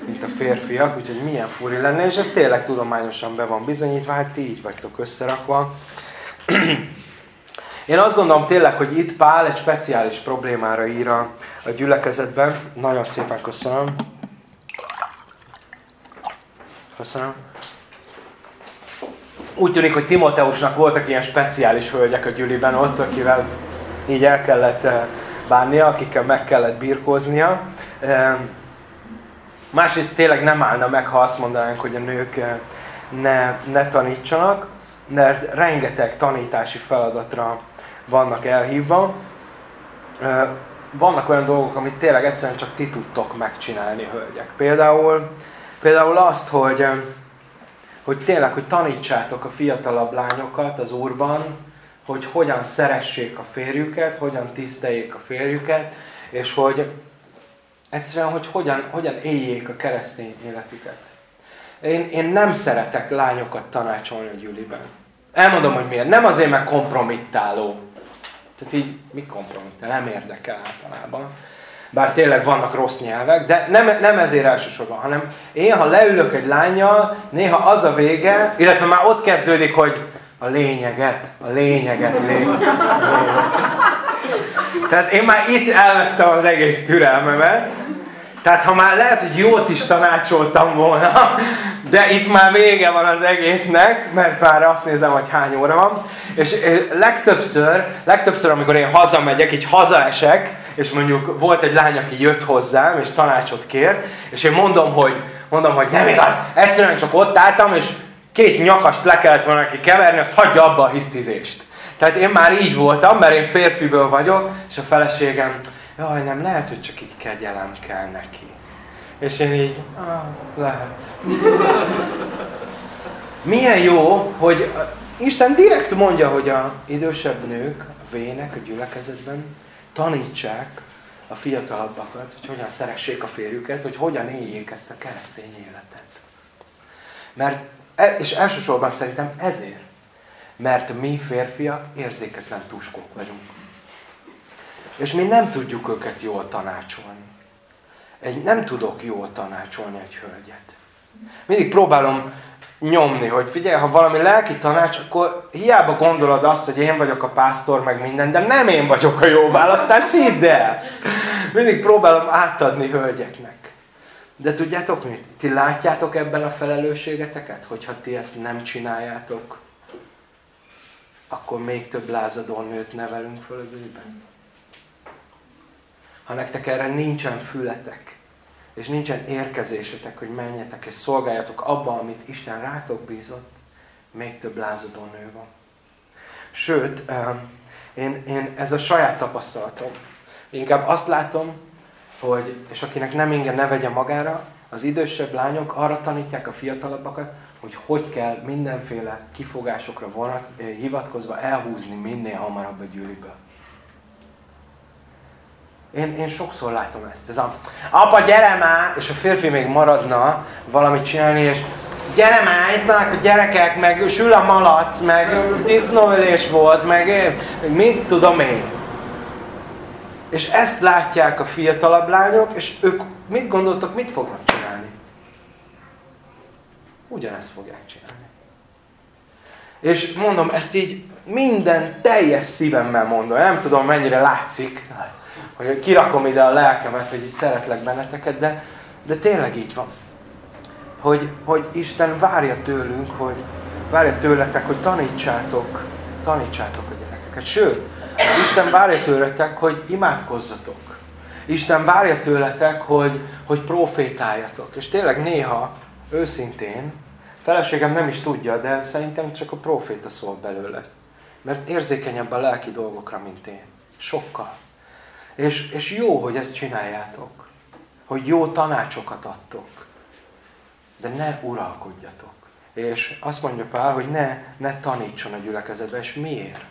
mint a férfiak, úgyhogy milyen furi lenne, és ez tényleg tudományosan be van bizonyítva, hát ti így vagytok összerakva. Én azt gondolom tényleg, hogy itt Pál egy speciális problémára ír a, a gyülekezetben. Nagyon szépen köszönöm. Köszönöm. Úgy tűnik, hogy Timoteusnak voltak ilyen speciális hölgyek a gyűliben ott, akivel így el kellett eh, bánnia, akikkel meg kellett birkóznia. Eh, másrészt tényleg nem állna meg, ha azt mondanánk, hogy a nők eh, ne, ne tanítsanak, mert rengeteg tanítási feladatra vannak elhívva. Vannak olyan dolgok, amit tényleg egyszerűen csak ti tudtok megcsinálni, hölgyek. Például Például azt, hogy, hogy tényleg, hogy tanítsátok a fiatalabb lányokat az Úrban, hogy hogyan szeressék a férjüket, hogyan tiszteljék a férjüket, és hogy egyszerűen, hogy hogyan, hogyan éljék a keresztény életüket. Én, én nem szeretek lányokat tanácsolni a gyűliben. Elmondom, hogy miért. Nem azért, mert kompromittáló. Tehát így, mi kompromittál? Nem érdekel általában bár tényleg vannak rossz nyelvek, de nem, nem ezért elsősorban, hanem én, ha leülök egy lányjal, néha az a vége, illetve már ott kezdődik, hogy a lényeget, a lényeget légy. Tehát én már itt elvesztem az egész türelmemet, tehát ha már lehet, hogy jót is tanácsoltam volna, De itt már vége van az egésznek, mert már azt nézem, hogy hány óra van. És legtöbbször, legtöbbször, amikor én hazamegyek, így hazaesek, és mondjuk volt egy lány, aki jött hozzám, és tanácsot kért, és én mondom, hogy, mondom, hogy nem igaz, egyszerűen csak ott álltam, és két nyakast le kellett volna neki keverni, azt hagyja abba a hisztizést. Tehát én már így voltam, mert én férfiből vagyok, és a feleségem, jaj, nem, lehet, hogy csak így kegyelem kell neki. És én így, ah, lehet. Milyen jó, hogy Isten direkt mondja, hogy a idősebb nők, a vének a gyülekezetben tanítsák a fiatalabbakat, hogy hogyan szeressék a férjüket, hogy hogyan éljék ezt a keresztény életet. Mert, e, és elsősorban szerintem ezért, mert mi férfiak érzéketlen tuskók vagyunk. És mi nem tudjuk őket jól tanácsolni. Egy, nem tudok jól tanácsolni egy hölgyet. Mindig próbálom nyomni, hogy figyelj, ha valami lelki tanács, akkor hiába gondolod azt, hogy én vagyok a pásztor, meg minden, de nem én vagyok a jó választás, hidd el! Mindig próbálom átadni hölgyeknek. De tudjátok mit? Ti látjátok ebben a felelősségeteket, hogyha ti ezt nem csináljátok, akkor még több lázadó nőt nevelünk föl a bűnben. Ha nektek erre nincsen fületek, és nincsen érkezésetek, hogy menjetek és szolgáljatok abba, amit Isten rátok bízott, még több lázadó nő van. Sőt, én, én ez a saját tapasztalatom. Inkább azt látom, hogy, és akinek nem inge ne vegye magára, az idősebb lányok arra tanítják a fiatalabbakat, hogy hogy kell mindenféle kifogásokra vonat, eh, hivatkozva elhúzni minél hamarabb a gyűliből. Én, én sokszor látom ezt. Ez a, apa, gyere már! És a férfi még maradna valamit csinálni, és gyere már, itt vannak a gyerekek, meg sül a malac, meg disznóölés volt, meg én, mit tudom én. És ezt látják a fiatalabb lányok, és ők mit gondoltok, mit fognak csinálni? Ugyanezt fogják csinálni. És mondom, ezt így minden teljes szívemmel mondom. Nem tudom, mennyire látszik, hogy kirakom ide a lelkemet, hogy így szeretlek benneteket, de, de tényleg így van. Hogy, hogy Isten várja tőlünk, hogy várja tőletek, hogy tanítsátok, tanítsátok a gyerekeket. Sőt, Isten várja tőletek, hogy imádkozzatok. Isten várja tőletek, hogy, hogy profétáljatok. És tényleg néha, őszintén, feleségem nem is tudja, de szerintem csak a proféta szól belőle. Mert érzékenyebb a lelki dolgokra, mint én. Sokkal. És, és jó, hogy ezt csináljátok. Hogy jó tanácsokat adtok. De ne uralkodjatok. És azt mondja Pál, hogy ne, ne tanítson a gyülekezetbe. És miért?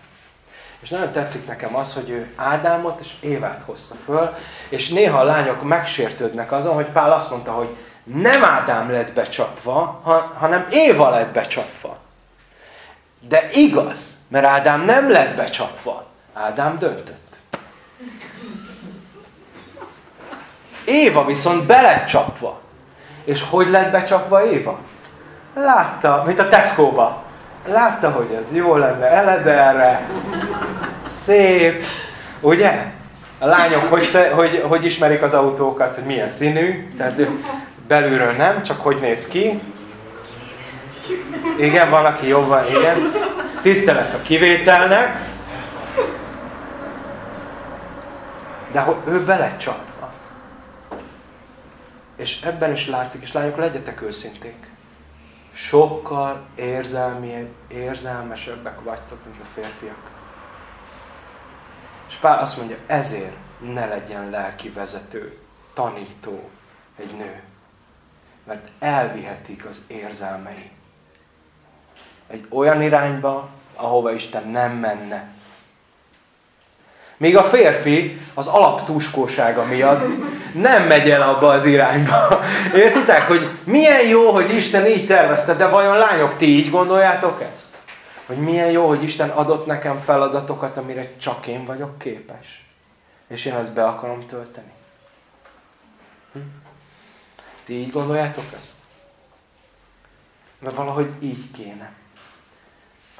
És nagyon tetszik nekem az, hogy ő Ádámot és Évát hozta föl, és néha a lányok megsértődnek azon, hogy Pál azt mondta, hogy nem Ádám lett becsapva, hanem Éva lett becsapva. De igaz, mert Ádám nem lett becsapva. Ádám döntött. Éva viszont be csapva. És hogy lett becsapva Éva? Látta, mint a Tesco-ba. Látta, hogy ez jó lenne, elederre, szép, ugye? A lányok hogy, hogy, hogy ismerik az autókat, hogy milyen színű, tehát belülről nem, csak hogy néz ki. Igen, van, aki jobban, igen. Tisztelet a kivételnek. De hogy ő belecsapva. És ebben is látszik, és lányok, legyetek őszinték. Sokkal érzelmi, érzelmesebbek vagytok, mint a férfiak. És Pál azt mondja, ezért ne legyen lelki vezető, tanító egy nő. Mert elvihetik az érzelmei. Egy olyan irányba, ahova Isten nem menne. Még a férfi az alaptúskósága miatt nem megy el abba az irányba. Értitek, hogy milyen jó, hogy Isten így tervezte, de vajon lányok, ti így gondoljátok ezt? Hogy milyen jó, hogy Isten adott nekem feladatokat, amire csak én vagyok képes. És én ezt be akarom tölteni. Hm? Ti így gondoljátok ezt? Mert valahogy így kéne.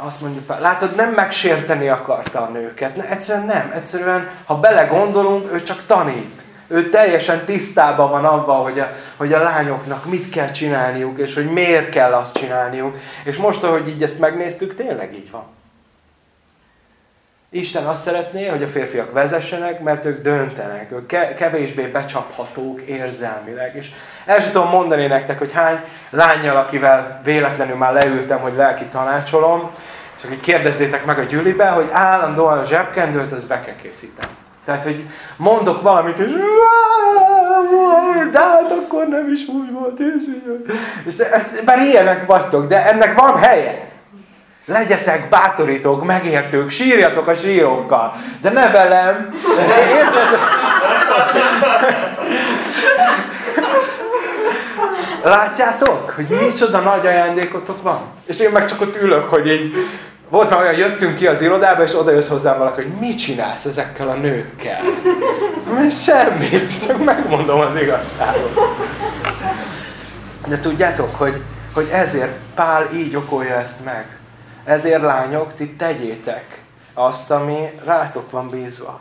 Azt mondjuk, látod, nem megsérteni akarta a nőket. Ne, egyszerűen nem. Egyszerűen, ha belegondolunk, ő csak tanít. Ő teljesen tisztában van avval, hogy a, hogy a lányoknak mit kell csinálniuk, és hogy miért kell azt csinálniuk. És most, ahogy így ezt megnéztük, tényleg így van. Isten azt szeretné, hogy a férfiak vezessenek, mert ők döntenek, ők kevésbé becsaphatók érzelmileg. És el sem tudom mondani nektek, hogy hány lányjal, akivel véletlenül már leültem, hogy lelki tanácsolom, csak így kérdezzétek meg a gyűlibe, hogy állandóan a zsebkendőt, az be kell készíteni. Tehát, hogy mondok valamit, és de hát akkor nem is úgy volt, és, és ezt, bár ilyenek vagytok, de ennek van helye. Legyetek bátorítók, megértők, sírjatok a sírokkal, de ne velem. Érted? Látjátok, hogy micsoda nagy ajándékotok van? És én meg csak ott ülök, hogy így volt már olyan, jöttünk ki az irodába, és oda jött hozzám valaki, hogy mit csinálsz ezekkel a nőkkel? Mi semmit, csak megmondom az igazságot. De tudjátok, hogy, hogy ezért Pál így okolja ezt meg. Ezért lányok, ti tegyétek azt, ami rátok van bízva.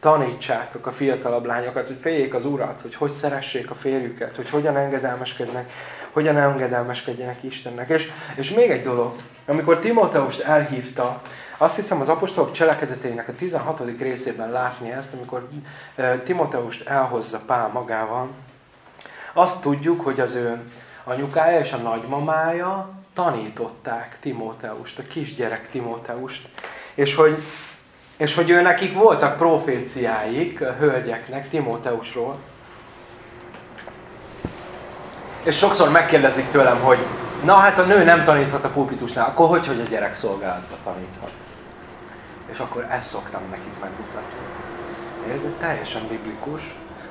Tanítsátok a fiatalabb lányokat, hogy féljék az urat, hogy hogy szeressék a férjüket, hogy hogyan engedelmeskednek, hogyan engedelmeskedjenek Istennek. És, és még egy dolog, amikor Timóteust elhívta, azt hiszem az apostolok cselekedetének a 16. részében látni ezt, amikor Timóteust elhozza Pál magával, azt tudjuk, hogy az ő anyukája és a nagymamája tanították Timóteust, a kisgyerek Timóteust, és hogy, és hogy ő nekik voltak proféciáik a hölgyeknek Timóteusról. És sokszor megkérdezik tőlem, hogy na hát a nő nem taníthat a pulpitusnál, akkor hogy, hogy a gyerek szolgálatba taníthat? És akkor ezt szoktam nekik megmutatni. Ez teljesen biblikus,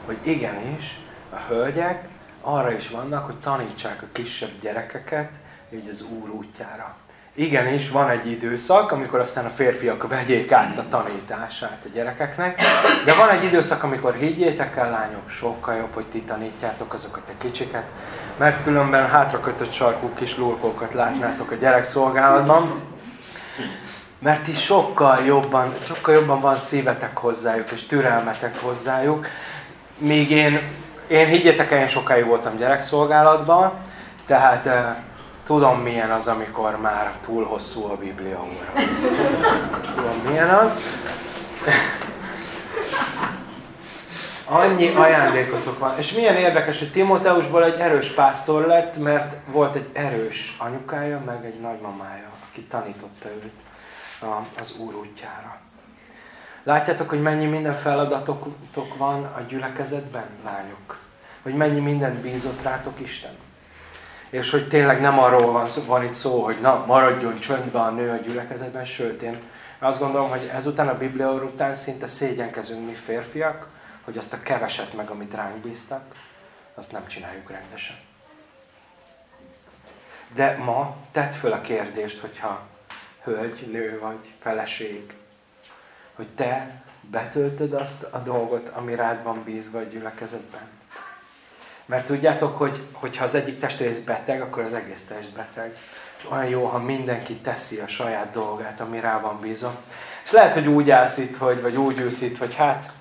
hogy igenis a hölgyek arra is vannak, hogy tanítsák a kisebb gyerekeket, így az Úr útjára. Igenis, van egy időszak, amikor aztán a férfiak vegyék át a tanítását a gyerekeknek, de van egy időszak, amikor higgyétek el, lányok, sokkal jobb, hogy ti tanítjátok azokat a kicsiket, mert különben hátrakötött sarkú kis lurkókat látnátok a gyerekszolgálatban, mert ti sokkal jobban, sokkal jobban van szívetek hozzájuk, és türelmetek hozzájuk, míg én, én higgyétek el, én sokáig voltam gyerekszolgálatban, tehát eh, Tudom, milyen az, amikor már túl hosszú a Biblia óra. Tudom, milyen az. Annyi ajándékotok van. És milyen érdekes, hogy Timóteusból egy erős pásztor lett, mert volt egy erős anyukája, meg egy nagymamája, aki tanította őt az Úr útjára. Látjátok, hogy mennyi minden feladatotok van a gyülekezetben, lányok? Hogy mennyi mindent bízott rátok Isten? És hogy tényleg nem arról van, van itt szó, hogy na, maradjon csöndben a nő a gyülekezetben, sőt, én azt gondolom, hogy ezután a Biblia után szinte szégyenkezünk mi férfiak, hogy azt a keveset meg, amit ránk bíztak, azt nem csináljuk rendesen. De ma tedd föl a kérdést, hogyha hölgy, nő vagy, feleség, hogy te betöltöd azt a dolgot, ami rád van bízva a gyülekezetben. Mert tudjátok, hogy hogyha az egyik testrész beteg, akkor az egész test beteg. Olyan jó, ha mindenki teszi a saját dolgát, ami rá van bízva. És lehet, hogy úgy állsz itt, hogy, vagy úgy ülsz itt, hogy hát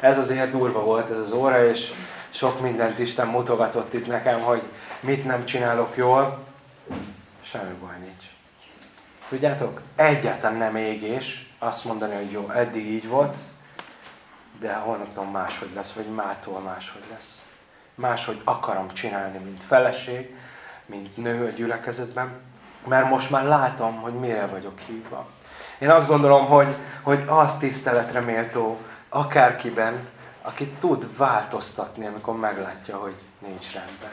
ez azért durva volt ez az óra, és sok mindent Isten mutogatott itt nekem, hogy mit nem csinálok jól. Semmi baj nincs. Tudjátok, egyáltalán nem égés azt mondani, hogy jó, eddig így volt, de holnaptól máshogy lesz, vagy mától máshogy lesz máshogy akarom csinálni, mint feleség, mint nő a gyülekezetben, mert most már látom, hogy mire vagyok hívva. Én azt gondolom, hogy, hogy az tiszteletre méltó akárkiben, aki tud változtatni, amikor meglátja, hogy nincs rendben.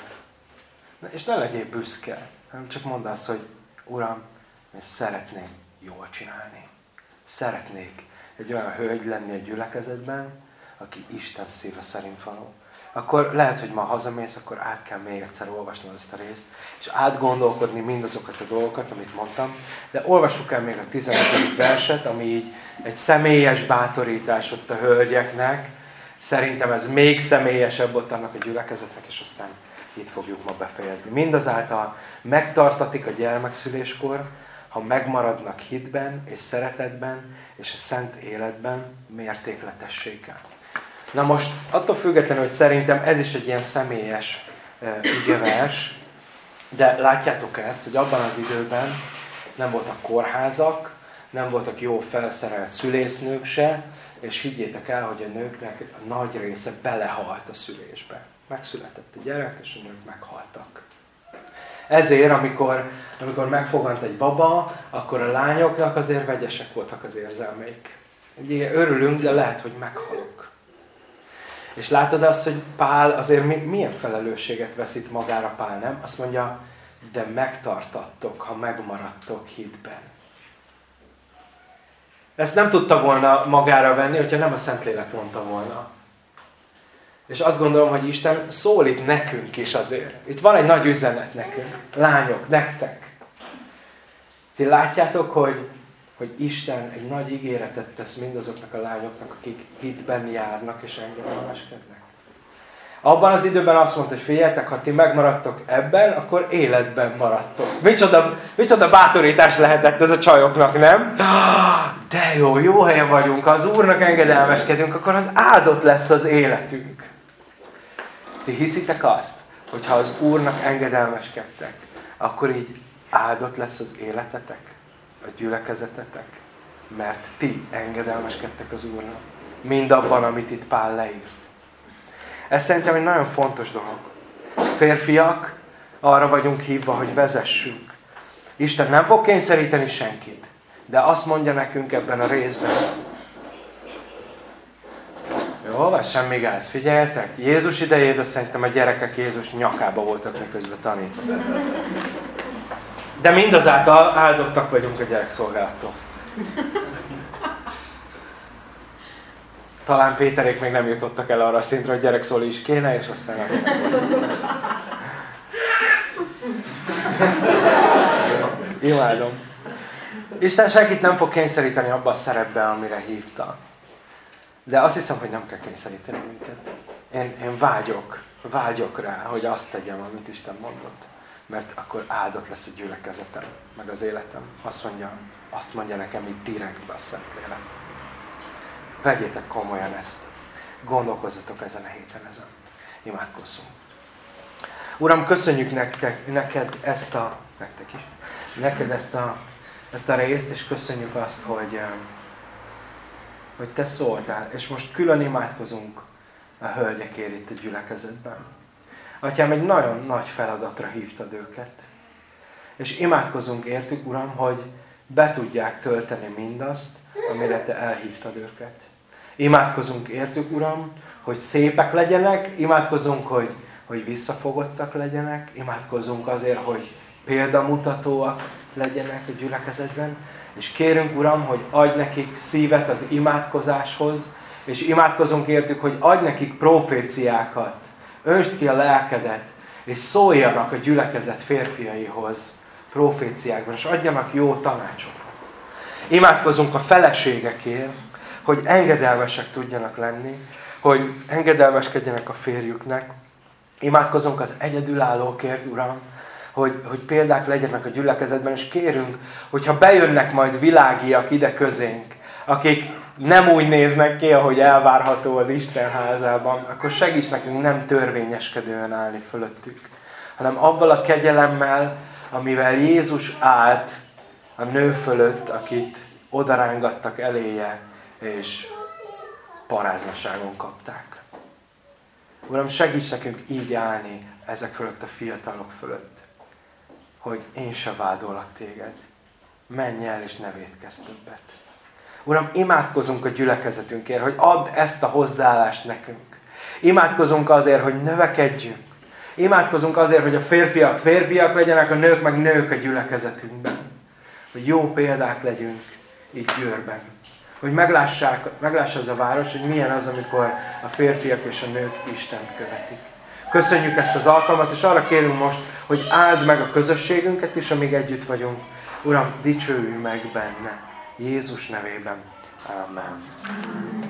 És ne legyél büszke, hanem csak mondd azt, hogy Uram, én szeretném jól csinálni. Szeretnék egy olyan hölgy lenni a gyülekezetben, aki Isten szíve szerint való akkor lehet, hogy ma hazamész, akkor át kell még egyszer olvasnod ezt a részt, és átgondolkodni mindazokat a dolgokat, amit mondtam. De olvassuk el még a 15. verset, ami így egy személyes bátorítás ott a hölgyeknek. Szerintem ez még személyesebb ott annak a gyülekezetnek, és aztán itt fogjuk ma befejezni. Mindazáltal megtartatik a gyermekszüléskor, ha megmaradnak hitben és szeretetben és a szent életben mértékletességgel. Na most, attól függetlenül, hogy szerintem ez is egy ilyen személyes igevers, de látjátok ezt, hogy abban az időben nem voltak kórházak, nem voltak jó felszerelt szülésznők se, és higgyétek el, hogy a nőknek a nagy része belehalt a szülésbe. Megszületett a gyerek, és a nők meghaltak. Ezért, amikor, amikor megfogant egy baba, akkor a lányoknak azért vegyesek voltak az érzelmeik. Ugye örülünk, de lehet, hogy meghalok. És látod azt, hogy Pál azért milyen felelősséget veszít magára Pál, nem? Azt mondja, de megtartattok, ha megmaradtok hitben. Ezt nem tudta volna magára venni, hogyha nem a Szentlélek mondta volna. És azt gondolom, hogy Isten szólít nekünk is azért. Itt van egy nagy üzenet nekünk. Lányok, nektek. Ti látjátok, hogy, hogy Isten egy nagy ígéretet tesz mindazoknak a lányoknak, akik hitben járnak és engedelmeskednek. Abban az időben azt mondta, hogy figyeljetek, ha ti megmaradtok ebben, akkor életben maradtok. Micsoda, micsoda bátorítás lehetett ez a csajoknak, nem? De jó, jó helyen vagyunk, ha az Úrnak engedelmeskedünk, akkor az áldott lesz az életünk. Ti hiszitek azt, hogy ha az Úrnak engedelmeskedtek, akkor így áldott lesz az életetek, a gyülekezetetek, mert ti engedelmeskedtek az Úrnak. Mindabban, amit itt Pál leírt. Ez szerintem egy nagyon fontos dolog. Férfiak, arra vagyunk hívva, hogy vezessünk. Isten nem fog kényszeríteni senkit, de azt mondja nekünk ebben a részben. Jó, semmi gáz. Figyeljetek, Jézus idejében szerintem a gyerekek Jézus nyakába voltak miközben tanít. De mindazáltal áldottak vagyunk a gyerekszolgálattól. talán Péterék még nem jutottak el arra a szintre, hogy gyerek szól is kéne, és aztán az Imádom. Isten senkit nem fog kényszeríteni abba a szerepbe, amire hívta. De azt hiszem, hogy nem kell kényszeríteni minket. Én, én vágyok, vágyok rá, hogy azt tegyem, amit Isten mondott. Mert akkor áldott lesz a gyülekezetem, meg az életem. Azt mondja, azt mondja nekem itt direktbe a Szentlélek. Vegyétek komolyan ezt. Gondolkozzatok ezen a héten ezen. Imádkozzunk. Uram, köszönjük nektek, neked ezt a, nektek is, neked ezt a, ezt a részt, és köszönjük azt, hogy, hogy te szóltál, és most külön imádkozunk a hölgyekért itt a gyülekezetben. Atyám, egy nagyon nagy feladatra hívtad őket. És imádkozunk értük, Uram, hogy be tudják tölteni mindazt, amire Te elhívtad őket. Imádkozunk értük, Uram, hogy szépek legyenek, imádkozunk, hogy, hogy visszafogottak legyenek, imádkozunk azért, hogy példamutatóak legyenek a gyülekezetben, és kérünk, Uram, hogy adj nekik szívet az imádkozáshoz, és imádkozunk értük, hogy adj nekik proféciákat, öntsd ki a lelkedet, és szóljanak a gyülekezet férfiaihoz proféciákban, és adjanak jó tanácsot. Imádkozunk a feleségekért, hogy engedelmesek tudjanak lenni, hogy engedelmeskedjenek a férjüknek. Imádkozunk az egyedülállókért, Uram, hogy, hogy példák legyenek a gyülekezetben, és kérünk, hogyha bejönnek majd világiak ide közénk, akik nem úgy néznek ki, ahogy elvárható az Isten házában, akkor segíts nekünk nem törvényeskedően állni fölöttük, hanem abban a kegyelemmel, amivel Jézus állt a nő fölött, akit odarángattak eléje, és paráznaságon kapták. Uram, segíts nekünk így állni ezek fölött a fiatalok fölött, hogy én se vádolak téged. Menj el, és ne védkezz többet. Uram, imádkozunk a gyülekezetünkért, hogy add ezt a hozzáállást nekünk. Imádkozunk azért, hogy növekedjünk. Imádkozunk azért, hogy a férfiak férfiak legyenek, a nők meg nők a gyülekezetünkben. Hogy jó példák legyünk itt győrben hogy meglássák, meglássa az a város, hogy milyen az, amikor a férfiak és a nők Istent követik. Köszönjük ezt az alkalmat, és arra kérünk most, hogy áld meg a közösségünket is, amíg együtt vagyunk. Uram, dicsőülj meg benne. Jézus nevében. Amen. Amen.